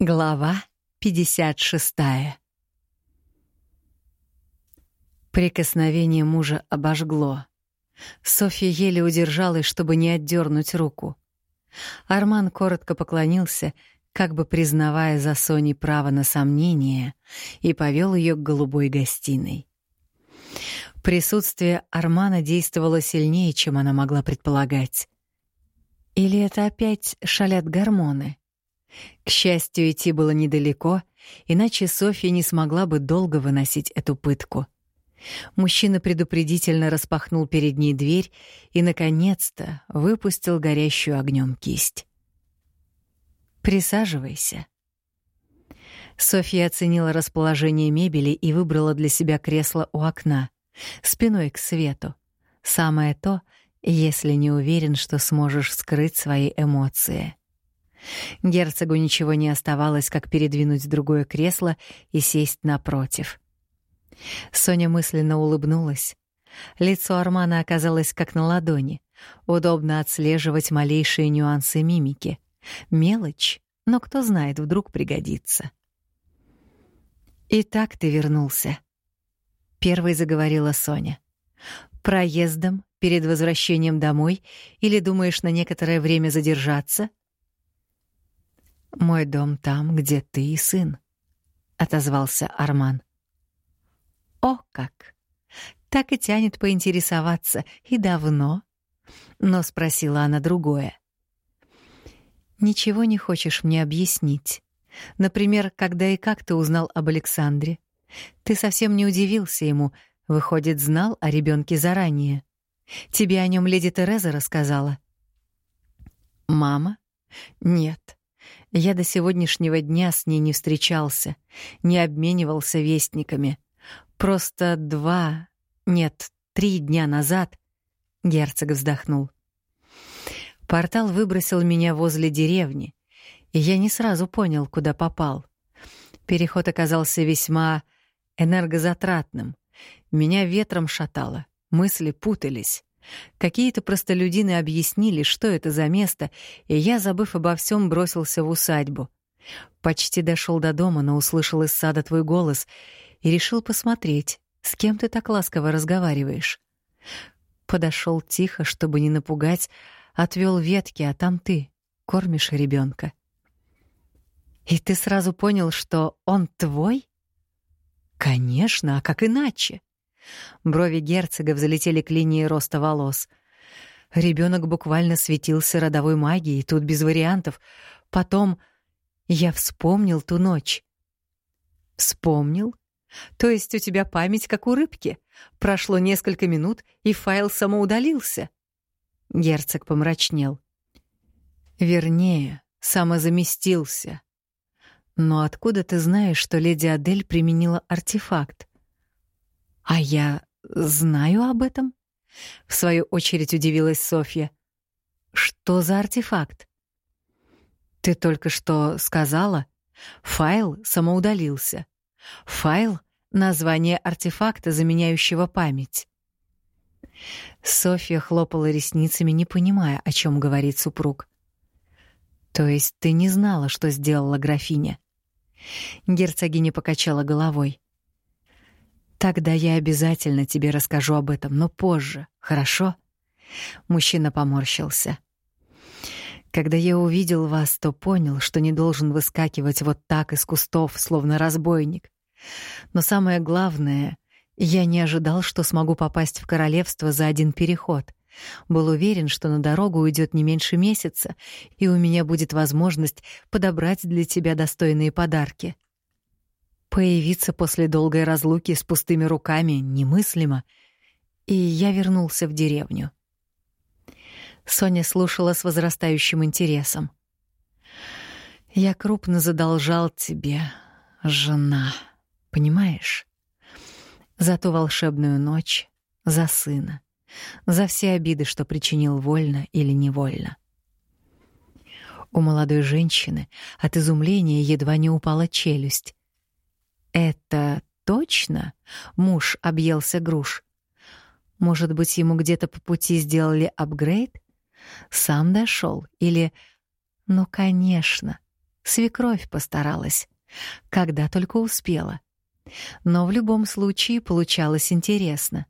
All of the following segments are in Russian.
Глава 56. Прикосновение мужа обожгло. Софья еле удержалась, чтобы не отдернуть руку. Арман коротко поклонился, как бы признавая за Соней право на сомнение, и повел ее к голубой гостиной. Присутствие Армана действовало сильнее, чем она могла предполагать. Или это опять шалят гормоны? К счастью, идти было недалеко, иначе Софья не смогла бы долго выносить эту пытку. Мужчина предупредительно распахнул перед ней дверь и, наконец-то, выпустил горящую огнем кисть. «Присаживайся». Софья оценила расположение мебели и выбрала для себя кресло у окна, спиной к свету. Самое то, если не уверен, что сможешь скрыть свои эмоции. Герцогу ничего не оставалось, как передвинуть другое кресло и сесть напротив. Соня мысленно улыбнулась. Лицо Армана оказалось как на ладони. Удобно отслеживать малейшие нюансы мимики. Мелочь, но кто знает, вдруг пригодится. «Итак ты вернулся», — первой заговорила Соня. «Проездом, перед возвращением домой, или думаешь на некоторое время задержаться?» «Мой дом там, где ты и сын», — отозвался Арман. «О, как! Так и тянет поинтересоваться. И давно?» Но спросила она другое. «Ничего не хочешь мне объяснить? Например, когда и как ты узнал об Александре? Ты совсем не удивился ему, выходит, знал о ребенке заранее. Тебе о нем леди Тереза рассказала?» «Мама? Нет. Я до сегодняшнего дня с ней не встречался, не обменивался вестниками. Просто два, нет, три дня назад герцог вздохнул. Портал выбросил меня возле деревни, и я не сразу понял, куда попал. Переход оказался весьма энергозатратным. Меня ветром шатало, мысли путались. Какие-то простолюдины объяснили, что это за место, и я, забыв обо всем, бросился в усадьбу. Почти дошел до дома, но услышал из сада твой голос и решил посмотреть, с кем ты так ласково разговариваешь. Подошел тихо, чтобы не напугать, отвел ветки, а там ты кормишь ребенка. И ты сразу понял, что он твой? Конечно, а как иначе? Брови герцога взлетели к линии роста волос. Ребенок буквально светился родовой магией, тут без вариантов. Потом я вспомнил ту ночь. Вспомнил? То есть у тебя память как у рыбки? Прошло несколько минут, и файл самоудалился. Герцог помрачнел. Вернее, самозаместился. Но откуда ты знаешь, что леди Адель применила артефакт? «А я знаю об этом?» — в свою очередь удивилась Софья. «Что за артефакт?» «Ты только что сказала. Файл самоудалился. Файл — название артефакта, заменяющего память». Софья хлопала ресницами, не понимая, о чем говорит супруг. «То есть ты не знала, что сделала графиня?» Герцогиня покачала головой. Тогда я обязательно тебе расскажу об этом, но позже, хорошо? Мужчина поморщился. Когда я увидел вас, то понял, что не должен выскакивать вот так из кустов, словно разбойник. Но самое главное, я не ожидал, что смогу попасть в королевство за один переход. Был уверен, что на дорогу уйдет не меньше месяца, и у меня будет возможность подобрать для тебя достойные подарки. Появиться после долгой разлуки с пустыми руками немыслимо, и я вернулся в деревню. Соня слушала с возрастающим интересом. «Я крупно задолжал тебе, жена, понимаешь? За ту волшебную ночь, за сына, за все обиды, что причинил вольно или невольно». У молодой женщины от изумления едва не упала челюсть. Это точно муж объелся груш? Может быть, ему где-то по пути сделали апгрейд? Сам дошел или... Ну, конечно, Свекровь постаралась, когда только успела. Но в любом случае получалось интересно.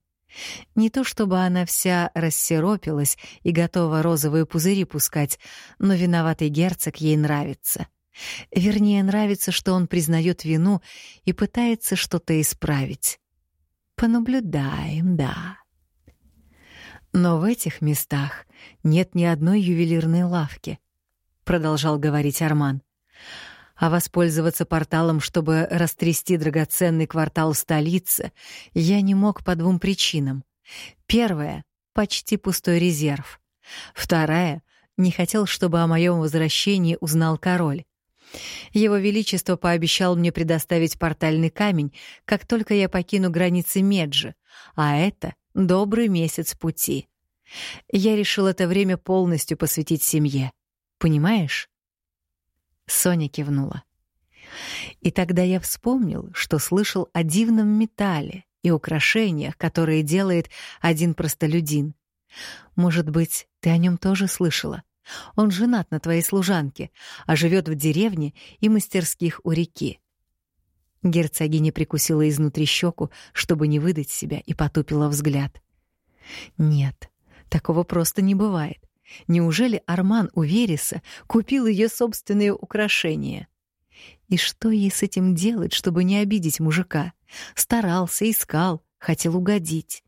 Не то чтобы она вся рассеропилась и готова розовые пузыри пускать, но виноватый герцог ей нравится. Вернее, нравится, что он признает вину и пытается что-то исправить. Понаблюдаем, да. Но в этих местах нет ни одной ювелирной лавки, продолжал говорить Арман. А воспользоваться порталом, чтобы растрясти драгоценный квартал столицы, я не мог по двум причинам. Первая — почти пустой резерв. Вторая — не хотел, чтобы о моем возвращении узнал король. Его Величество пообещал мне предоставить портальный камень, как только я покину границы Меджи, а это добрый месяц пути. Я решил это время полностью посвятить семье. Понимаешь? Соня кивнула. И тогда я вспомнил, что слышал о дивном металле и украшениях, которые делает один простолюдин. Может быть, ты о нем тоже слышала? Он женат на твоей служанке, а живет в деревне и мастерских у реки. Герцогиня прикусила изнутри щеку, чтобы не выдать себя, и потупила взгляд. Нет, такого просто не бывает. Неужели Арман у Вереса купил ее собственные украшения? И что ей с этим делать, чтобы не обидеть мужика? Старался, искал, хотел угодить.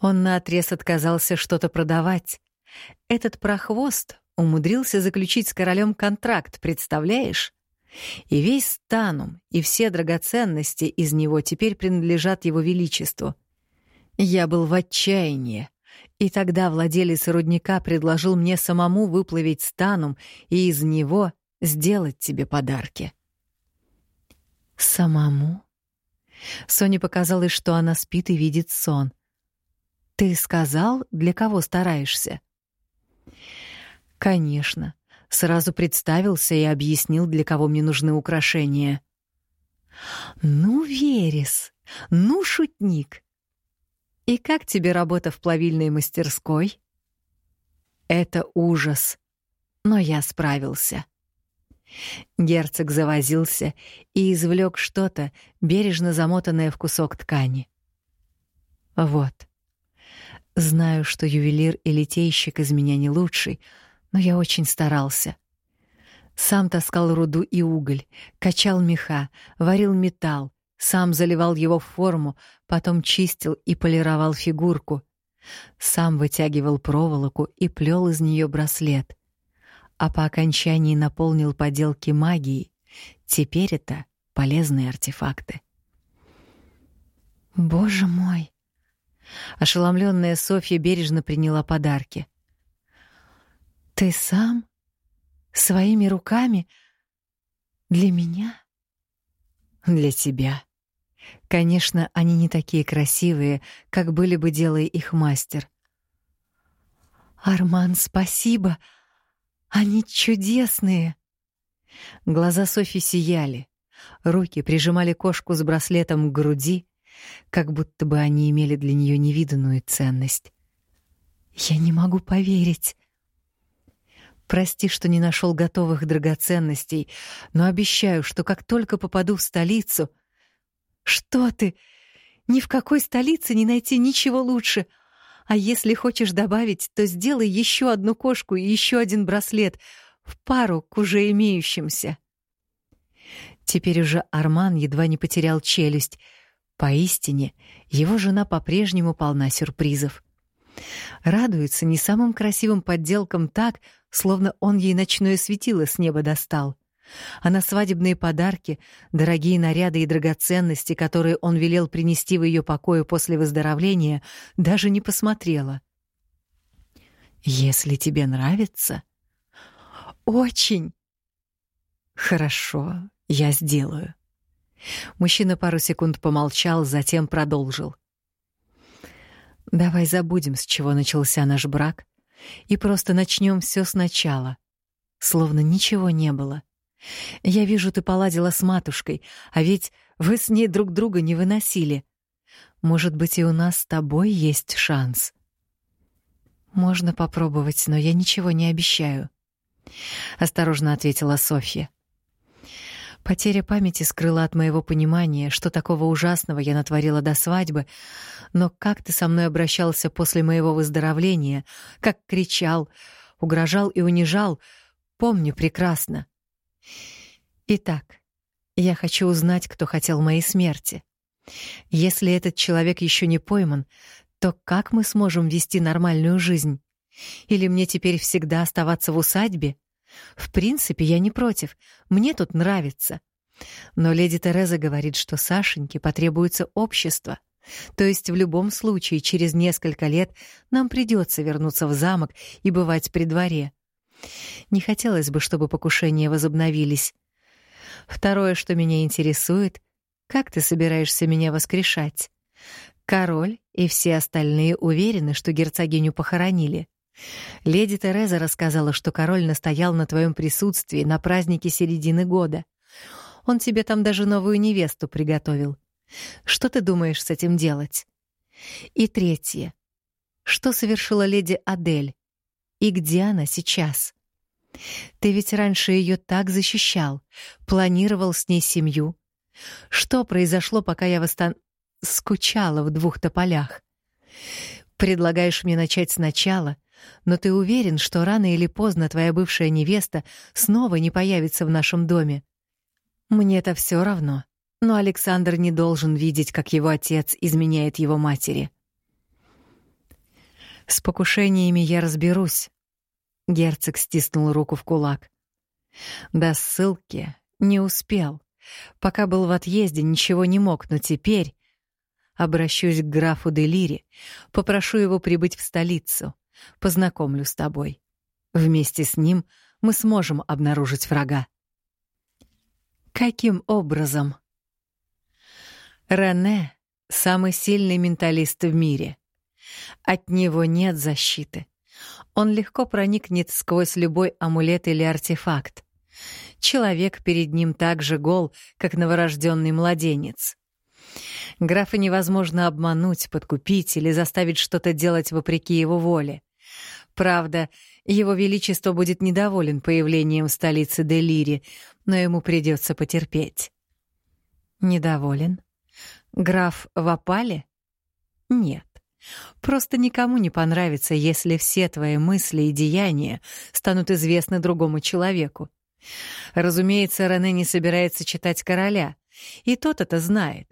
Он наотрез отказался что-то продавать, этот прохвост умудрился заключить с королем контракт, представляешь? И весь станум, и все драгоценности из него теперь принадлежат его величеству. Я был в отчаянии, и тогда владелец рудника предложил мне самому выплавить станум и из него сделать тебе подарки. Самому? Соне показалось, что она спит и видит сон. Ты сказал, для кого стараешься? Конечно. Сразу представился и объяснил, для кого мне нужны украшения. Ну, Верес, ну, шутник. И как тебе работа в плавильной мастерской? Это ужас. Но я справился. Герцог завозился и извлек что-то, бережно замотанное в кусок ткани. Вот. Знаю, что ювелир и литейщик из меня не лучший, но я очень старался. Сам таскал руду и уголь, качал меха, варил металл, сам заливал его в форму, потом чистил и полировал фигурку. Сам вытягивал проволоку и плел из нее браслет. А по окончании наполнил поделки магией. Теперь это полезные артефакты. Боже мой, Ошеломленная Софья бережно приняла подарки. «Ты сам? Своими руками? Для меня?» «Для тебя. Конечно, они не такие красивые, как были бы, делая их мастер». «Арман, спасибо! Они чудесные!» Глаза Софьи сияли. Руки прижимали кошку с браслетом к груди, как будто бы они имели для нее невиданную ценность. Я не могу поверить. Прости, что не нашел готовых драгоценностей, но обещаю, что как только попаду в столицу... Что ты? Ни в какой столице не найти ничего лучше. А если хочешь добавить, то сделай еще одну кошку и еще один браслет в пару к уже имеющимся. Теперь уже Арман едва не потерял челюсть — Поистине, его жена по-прежнему полна сюрпризов. Радуется не самым красивым подделкам так, словно он ей ночное светило с неба достал. А на свадебные подарки, дорогие наряды и драгоценности, которые он велел принести в ее покое после выздоровления, даже не посмотрела. «Если тебе нравится...» «Очень!» «Хорошо, я сделаю». Мужчина пару секунд помолчал, затем продолжил. Давай забудем, с чего начался наш брак, и просто начнем все сначала, словно ничего не было. Я вижу, ты поладила с матушкой, а ведь вы с ней друг друга не выносили. Может быть, и у нас с тобой есть шанс. Можно попробовать, но я ничего не обещаю. — осторожно ответила Софья. Потеря памяти скрыла от моего понимания, что такого ужасного я натворила до свадьбы, но как ты со мной обращался после моего выздоровления, как кричал, угрожал и унижал, помню прекрасно. Итак, я хочу узнать, кто хотел моей смерти. Если этот человек еще не пойман, то как мы сможем вести нормальную жизнь? Или мне теперь всегда оставаться в усадьбе? В принципе, я не против. Мне тут нравится. Но леди Тереза говорит, что Сашеньке потребуется общество. То есть в любом случае через несколько лет нам придется вернуться в замок и бывать при дворе. Не хотелось бы, чтобы покушения возобновились. Второе, что меня интересует, как ты собираешься меня воскрешать? Король и все остальные уверены, что герцогиню похоронили. Леди Тереза рассказала, что король настоял на твоем присутствии на празднике середины года. Он тебе там даже новую невесту приготовил. Что ты думаешь с этим делать? И третье. Что совершила леди Адель? И где она сейчас? Ты ведь раньше ее так защищал, планировал с ней семью. Что произошло, пока я восстан... скучала в двух тополях? Предлагаешь мне начать сначала, но ты уверен, что рано или поздно твоя бывшая невеста снова не появится в нашем доме? Мне-то все равно, но Александр не должен видеть, как его отец изменяет его матери. С покушениями я разберусь. Герцог стиснул руку в кулак. До ссылки не успел. Пока был в отъезде, ничего не мог, но теперь обращусь к графу Делири, попрошу его прибыть в столицу, познакомлю с тобой. Вместе с ним мы сможем обнаружить врага. Каким образом? Рене — самый сильный менталист в мире. От него нет защиты. Он легко проникнет сквозь любой амулет или артефакт. Человек перед ним так же гол, как новорожденный младенец. Графа невозможно обмануть, подкупить или заставить что-то делать вопреки его воле. Правда, его величество будет недоволен появлением в столице Делири, но ему придется потерпеть. Недоволен? Граф в опале? Нет. Просто никому не понравится, если все твои мысли и деяния станут известны другому человеку. Разумеется, Рене не собирается читать короля, и тот это знает,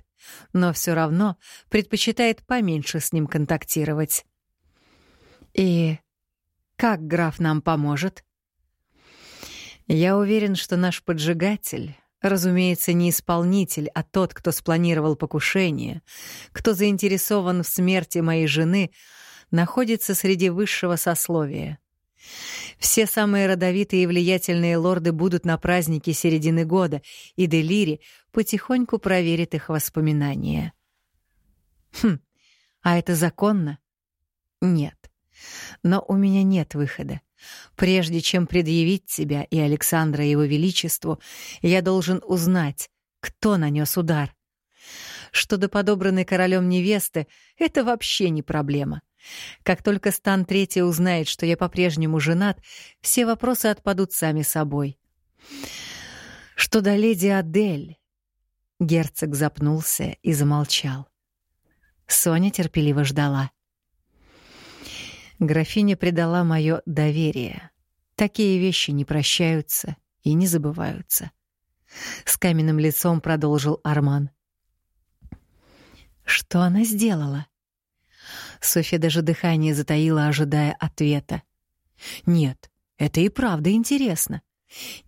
но все равно предпочитает поменьше с ним контактировать. И как граф нам поможет? Я уверен, что наш поджигатель, разумеется, не исполнитель, а тот, кто спланировал покушение, кто заинтересован в смерти моей жены, находится среди высшего сословия. Все самые родовитые и влиятельные лорды будут на празднике середины года, и Делири потихоньку проверит их воспоминания. Хм, а это законно? Нет. Но у меня нет выхода. Прежде чем предъявить тебя и Александра его величеству, я должен узнать, кто нанес удар. Что до подобранной королем невесты, это вообще не проблема. Как только Стан Третий узнает, что я по-прежнему женат, все вопросы отпадут сами собой. Что до леди Адель... Герцог запнулся и замолчал. Соня терпеливо ждала. Графиня предала мое доверие. Такие вещи не прощаются и не забываются. С каменным лицом продолжил Арман. Что она сделала? Софья даже дыхание затаила, ожидая ответа. Нет, это и правда интересно.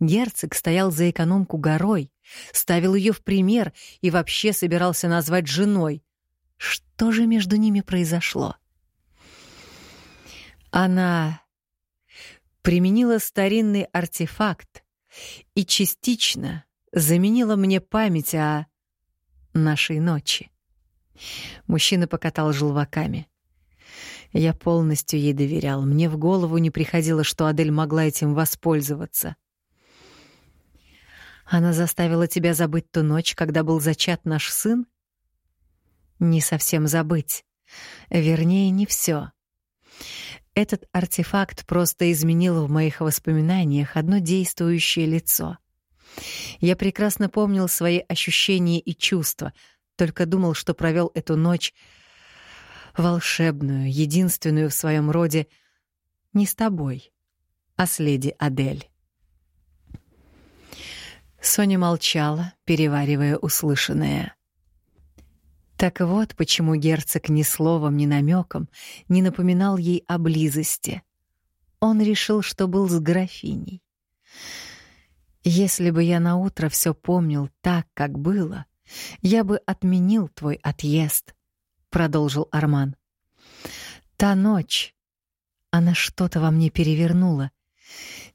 Герцог стоял за экономку горой, ставил ее в пример и вообще собирался назвать женой. Что же между ними произошло? Она применила старинный артефакт и частично заменила мне память о нашей ночи. Мужчина покатал желваками. Я полностью ей доверял. Мне в голову не приходило, что Адель могла этим воспользоваться. Она заставила тебя забыть ту ночь, когда был зачат наш сын? Не совсем забыть. Вернее, не все. Этот артефакт просто изменил в моих воспоминаниях одно действующее лицо. Я прекрасно помнил свои ощущения и чувства, только думал, что провел эту ночь волшебную, единственную в своем роде, не с тобой, а с леди Адель. Соня молчала, переваривая услышанное. Так вот, почему герцог ни словом, ни намеком не напоминал ей о близости. Он решил, что был с графиней. Если бы я на утро все помнил так, как было, я бы отменил твой отъезд, продолжил Арман. Та ночь, она что-то во мне перевернула.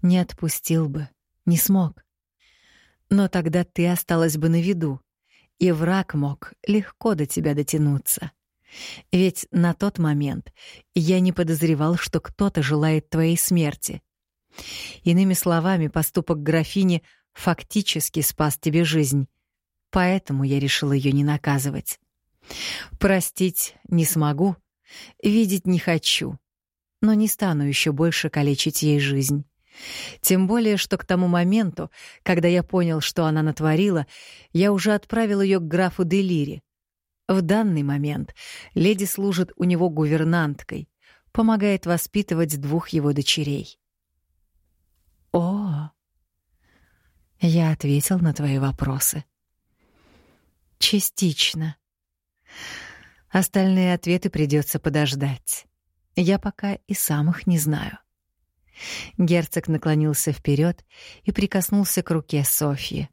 Не отпустил бы, не смог. Но тогда ты осталась бы на виду, и враг мог легко до тебя дотянуться. Ведь на тот момент я не подозревал, что кто-то желает твоей смерти. Иными словами, поступок графини фактически спас тебе жизнь, поэтому я решил ее не наказывать. Простить не смогу, видеть не хочу, но не стану еще больше калечить ей жизнь. Тем более, что к тому моменту, когда я понял, что она натворила, я уже отправил ее к графу Делири. В данный момент леди служит у него гувернанткой, помогает воспитывать двух его дочерей. О, я ответил на твои вопросы. Частично. Остальные ответы придется подождать. Я пока и сам их не знаю. Герцог наклонился вперед и прикоснулся к руке Софьи.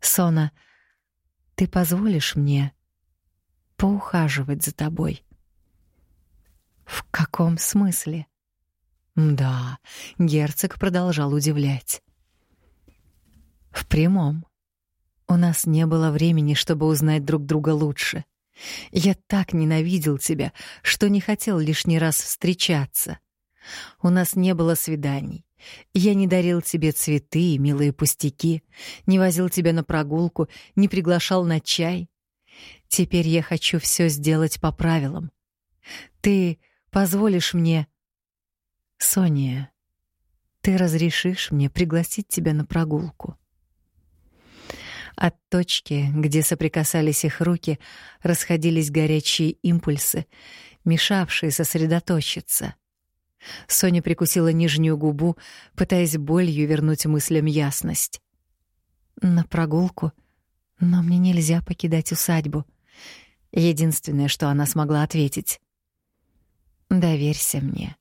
«Сона, ты позволишь мне поухаживать за тобой?» «В каком смысле?» «Да», — герцог продолжал удивлять. «В прямом. У нас не было времени, чтобы узнать друг друга лучше. Я так ненавидел тебя, что не хотел лишний раз встречаться. У нас не было свиданий. Я не дарил тебе цветы и милые пустяки, не возил тебя на прогулку, не приглашал на чай. Теперь я хочу все сделать по правилам. Ты позволишь мне... Соня, ты разрешишь мне пригласить тебя на прогулку? От точки, где соприкасались их руки, расходились горячие импульсы, мешавшие сосредоточиться. Соня прикусила нижнюю губу, пытаясь болью вернуть мыслям ясность. На прогулку, но мне нельзя покидать усадьбу. Единственное, что она смогла ответить. Доверься мне.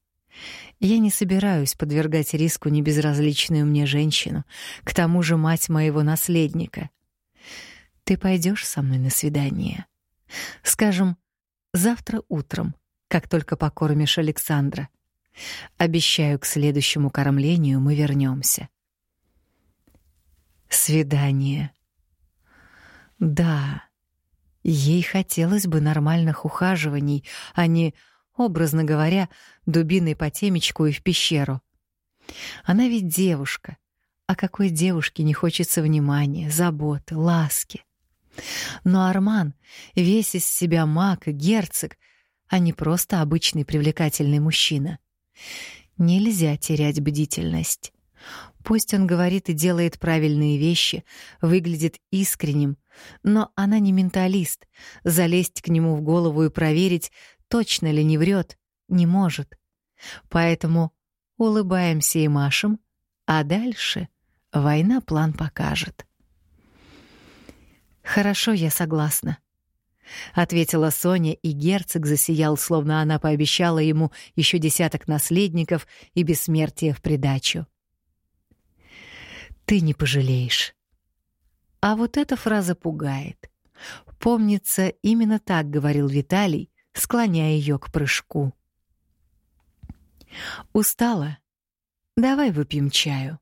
Я не собираюсь подвергать риску небезразличную мне женщину, к тому же мать моего наследника. Ты пойдешь со мной на свидание? Скажем, завтра утром, как только покормишь Александра. Обещаю, к следующему кормлению мы вернемся. Свидание. Да, ей хотелось бы нормальных ухаживаний, а не, образно говоря, дубиной по темечку и в пещеру. Она ведь девушка. А какой девушке не хочется внимания, заботы, ласки? Но Арман весь из себя маг и герцог, а не просто обычный привлекательный мужчина. Нельзя терять бдительность. Пусть он говорит и делает правильные вещи, выглядит искренним, но она не менталист. Залезть к нему в голову и проверить, точно ли не врет, не может. Поэтому улыбаемся и машем, а дальше война план покажет. Хорошо, я согласна ответила Соня, и герцог засиял, словно она пообещала ему еще десяток наследников и бессмертие в придачу. Ты не пожалеешь. А вот эта фраза пугает. Помнится, именно так говорил Виталий, склоняя ее к прыжку. Устала? Давай выпьем чаю.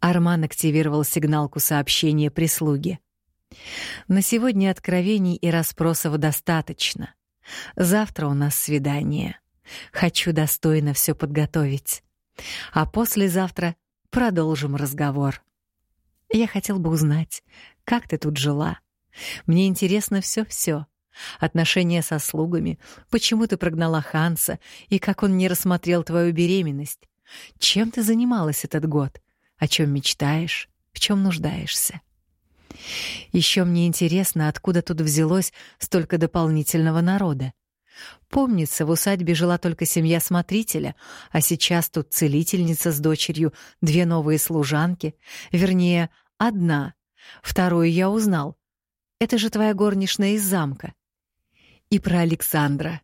Арман активировал сигналку сообщения прислуги. На сегодня откровений и расспросов достаточно. Завтра у нас свидание. Хочу достойно все подготовить. А послезавтра продолжим разговор. Я хотел бы узнать, как ты тут жила. Мне интересно все-все. отношения со слугами, почему ты прогнала Ханса и как он не рассмотрел твою беременность. Чем ты занималась этот год? О чем мечтаешь? В чем нуждаешься? Еще мне интересно, откуда тут взялось столько дополнительного народа. Помнится, в усадьбе жила только семья смотрителя, а сейчас тут целительница с дочерью, две новые служанки, вернее, одна. Вторую я узнал. Это же твоя горничная из замка. И про Александра.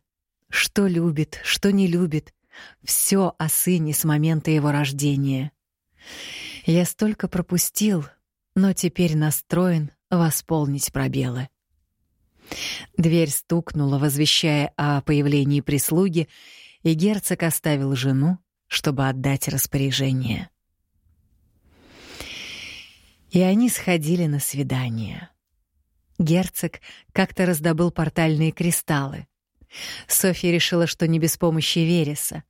Что любит, что не любит. Все о сыне с момента его рождения. Я столько пропустил, но теперь настроен восполнить пробелы. Дверь стукнула, возвещая о появлении прислуги, и герцог оставил жену, чтобы отдать распоряжение. И они сходили на свидание. Герцог как-то раздобыл портальные кристаллы. Софья решила, что не без помощи Вереса,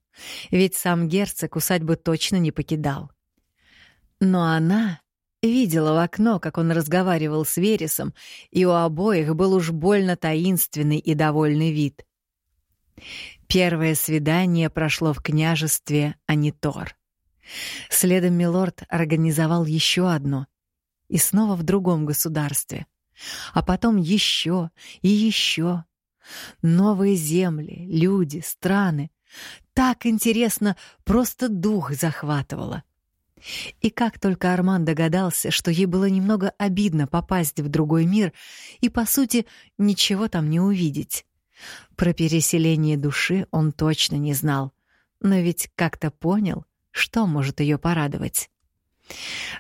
ведь сам герцог усадьбы точно не покидал. Но она видела в окно, как он разговаривал с Вересом, и у обоих был уж больно таинственный и довольный вид. Первое свидание прошло в княжестве Анитор. Следом милорд организовал еще одно, и снова в другом государстве — а потом еще и еще. Новые земли, люди, страны. Так интересно, просто дух захватывало. И как только Арман догадался, что ей было немного обидно попасть в другой мир и, по сути, ничего там не увидеть. Про переселение души он точно не знал, но ведь как-то понял, что может ее порадовать.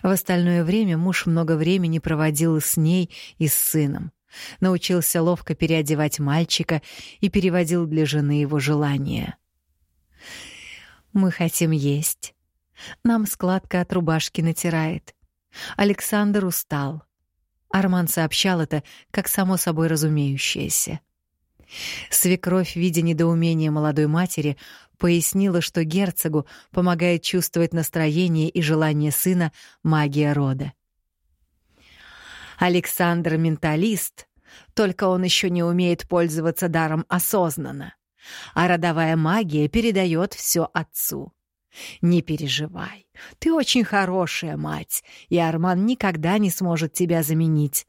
В остальное время муж много времени проводил с ней и с сыном. Научился ловко переодевать мальчика и переводил для жены его желания. «Мы хотим есть. Нам складка от рубашки натирает. Александр устал». Арман сообщал это, как само собой разумеющееся. Свекровь, видя недоумение молодой матери, пояснила, что герцогу помогает чувствовать настроение и желание сына магия рода. Александр — менталист, только он еще не умеет пользоваться даром осознанно, а родовая магия передает все отцу. Не переживай, ты очень хорошая мать, и Арман никогда не сможет тебя заменить.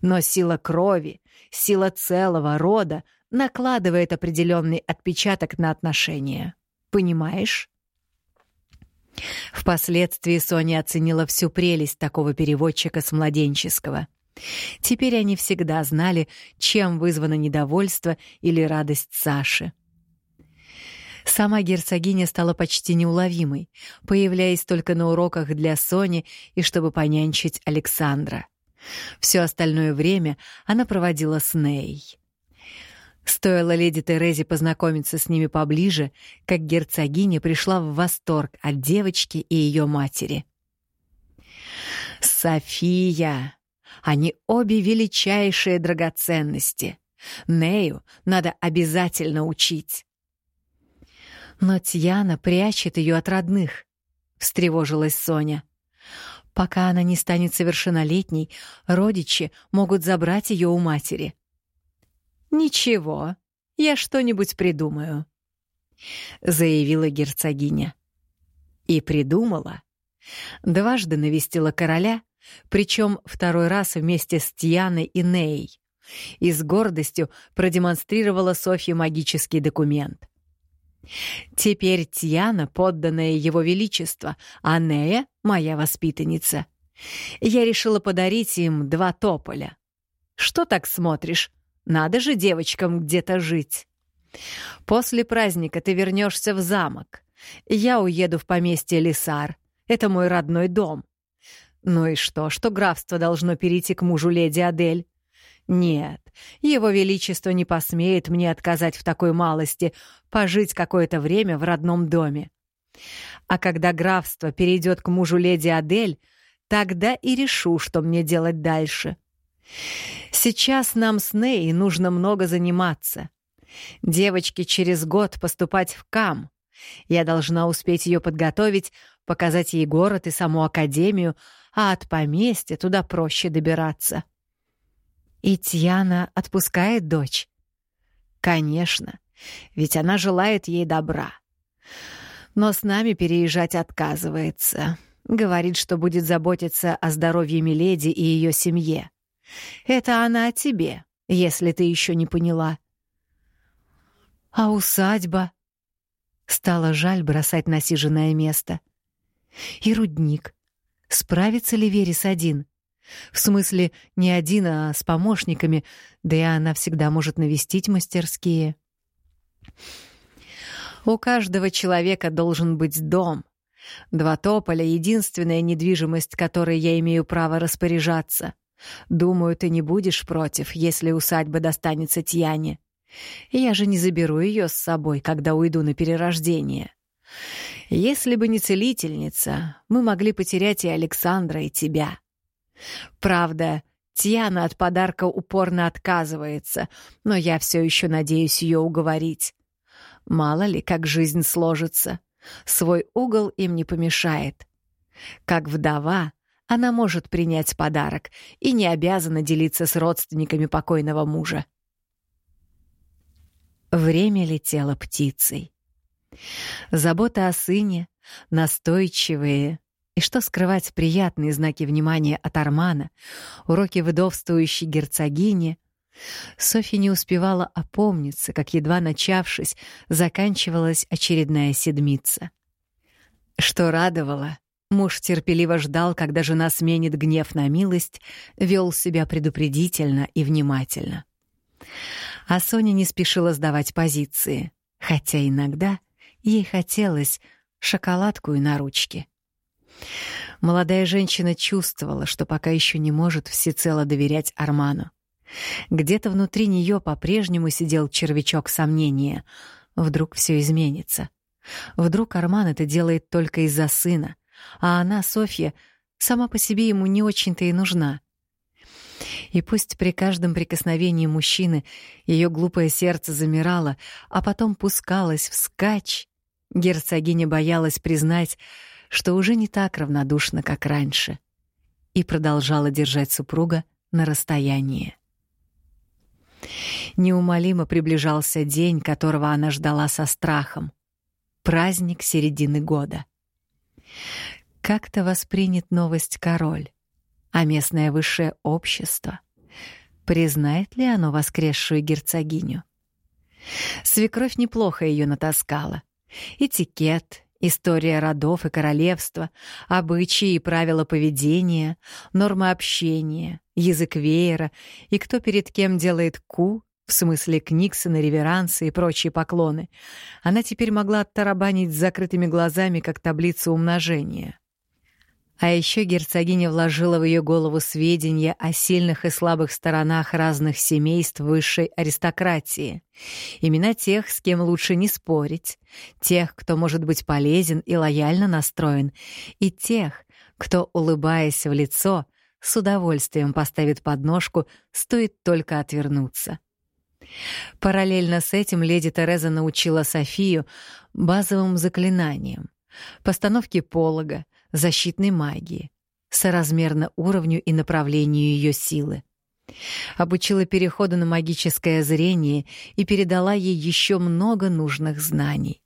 Но сила крови, сила целого рода накладывает определенный отпечаток на отношения. Понимаешь? Впоследствии Соня оценила всю прелесть такого переводчика с младенческого. Теперь они всегда знали, чем вызвано недовольство или радость Саши. Сама герцогиня стала почти неуловимой, появляясь только на уроках для Сони и чтобы понянчить Александра. Все остальное время она проводила с Ней. Стоило леди Терезе познакомиться с ними поближе, как герцогиня пришла в восторг от девочки и ее матери. «София! Они обе величайшие драгоценности. Нею надо обязательно учить». «Но Тьяна прячет ее от родных», — встревожилась Соня. «Пока она не станет совершеннолетней, родичи могут забрать ее у матери». «Ничего, я что-нибудь придумаю», — заявила герцогиня. И придумала. Дважды навестила короля, причем второй раз вместе с Тьяной и Ней, и с гордостью продемонстрировала Софье магический документ. Теперь Тьяна — подданная его величества, а Нея — моя воспитанница. Я решила подарить им два тополя. Что так смотришь? Надо же девочкам где-то жить. После праздника ты вернешься в замок. Я уеду в поместье Лисар. Это мой родной дом. Ну и что, что графство должно перейти к мужу леди Адель? Нет, его величество не посмеет мне отказать в такой малости, пожить какое-то время в родном доме. А когда графство перейдет к мужу леди Адель, тогда и решу, что мне делать дальше. Сейчас нам с Ней нужно много заниматься. Девочке через год поступать в КАМ. Я должна успеть ее подготовить, показать ей город и саму академию, а от поместья туда проще добираться. И Тьяна отпускает дочь? Конечно, ведь она желает ей добра. Но с нами переезжать отказывается. Говорит, что будет заботиться о здоровье Миледи и ее семье. Это она о тебе, если ты еще не поняла. А усадьба? Стало жаль бросать насиженное место. И рудник. Справится ли Верес один? В смысле, не один, а с помощниками, да и она всегда может навестить мастерские. У каждого человека должен быть дом. Два тополя — единственная недвижимость, которой я имею право распоряжаться. Думаю, ты не будешь против, если усадьба достанется Тьяне. Я же не заберу ее с собой, когда уйду на перерождение. Если бы не целительница, мы могли потерять и Александра, и тебя. Правда, Тьяна от подарка упорно отказывается, но я все еще надеюсь ее уговорить. Мало ли, как жизнь сложится. Свой угол им не помешает. Как вдова, она может принять подарок и не обязана делиться с родственниками покойного мужа. Время летело птицей. Забота о сыне, настойчивые и, что скрывать, приятные знаки внимания от Армана, уроки выдовствующей герцогини. Софья не успевала опомниться, как, едва начавшись, заканчивалась очередная седмица. Что радовало, муж терпеливо ждал, когда жена сменит гнев на милость, вел себя предупредительно и внимательно. А Соня не спешила сдавать позиции, хотя иногда ей хотелось шоколадку и на ручке. Молодая женщина чувствовала, что пока еще не может всецело доверять Арману. Где-то внутри нее по-прежнему сидел червячок сомнения. Вдруг все изменится. Вдруг Арман это делает только из-за сына, а она, Софья, сама по себе ему не очень-то и нужна. И пусть при каждом прикосновении мужчины ее глупое сердце замирало, а потом пускалось вскачь, герцогиня боялась признать, что уже не так равнодушна, как раньше, и продолжала держать супруга на расстоянии. Неумолимо приближался день, которого она ждала со страхом. Праздник середины года. Как-то воспринят новость король, а местное высшее общество. Признает ли оно воскресшую герцогиню? Свекровь неплохо ее натаскала. Этикет, История родов и королевства, обычаи и правила поведения, нормы общения, язык веера и кто перед кем делает ку, в смысле книксоны, реверансы и прочие поклоны, она теперь могла оттарабанить с закрытыми глазами, как таблицу умножения. А еще герцогиня вложила в ее голову сведения о сильных и слабых сторонах разных семейств высшей аристократии. Имена тех, с кем лучше не спорить, тех, кто может быть полезен и лояльно настроен, и тех, кто, улыбаясь в лицо, с удовольствием поставит подножку, стоит только отвернуться. Параллельно с этим леди Тереза научила Софию базовым заклинаниям, постановке полога, защитной магии, соразмерно уровню и направлению ее силы. Обучила переходу на магическое зрение и передала ей еще много нужных знаний.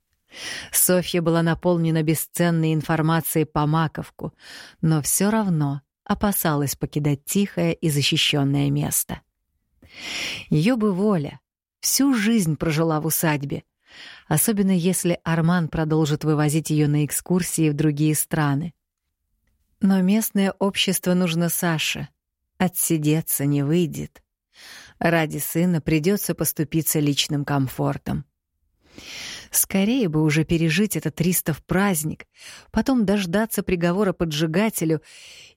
Софья была наполнена бесценной информацией по маковку, но все равно опасалась покидать тихое и защищенное место. Ее бы воля, всю жизнь прожила в усадьбе, особенно если Арман продолжит вывозить ее на экскурсии в другие страны. Но местное общество нужно Саше. Отсидеться не выйдет. Ради сына придется поступиться личным комфортом. Скорее бы уже пережить этот Ристов праздник, потом дождаться приговора поджигателю,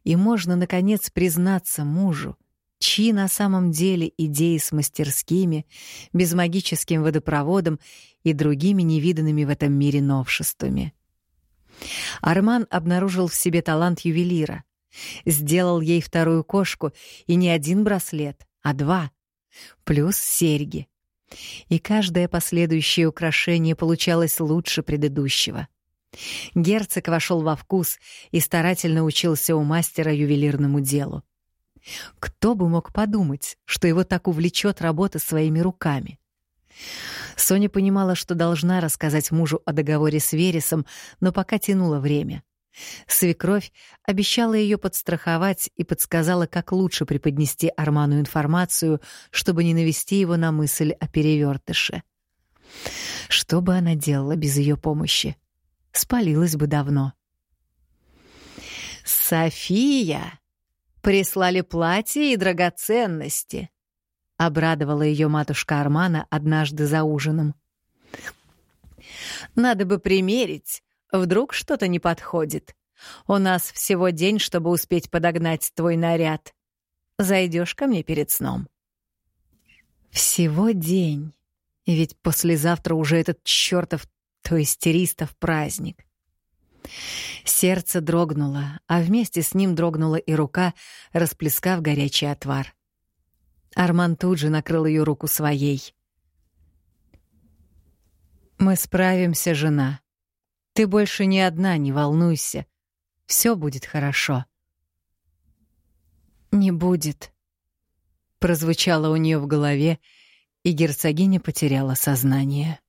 и можно, наконец, признаться мужу, чьи на самом деле идеи с мастерскими, безмагическим водопроводом и другими невиданными в этом мире новшествами. Арман обнаружил в себе талант ювелира. Сделал ей вторую кошку, и не один браслет, а два. Плюс серьги. И каждое последующее украшение получалось лучше предыдущего. Герцог вошел во вкус и старательно учился у мастера ювелирному делу. Кто бы мог подумать, что его так увлечет работа своими руками? Соня понимала, что должна рассказать мужу о договоре с Вересом, но пока тянула время. Свекровь обещала ее подстраховать и подсказала, как лучше преподнести Арману информацию, чтобы не навести его на мысль о перевертыше. Что бы она делала без ее помощи? Спалилась бы давно. «София!» Прислали платье и драгоценности. Обрадовала ее матушка Армана однажды за ужином. Надо бы примерить, вдруг что-то не подходит. У нас всего день, чтобы успеть подогнать твой наряд. Зайдешь ко мне перед сном. Всего день. Ведь послезавтра уже этот чертов, то есть праздник. Сердце дрогнуло, а вместе с ним дрогнула и рука, расплескав горячий отвар. Арман тут же накрыл ее руку своей. «Мы справимся, жена. Ты больше не одна, не волнуйся. Все будет хорошо». «Не будет», — прозвучало у нее в голове, и герцогиня потеряла сознание.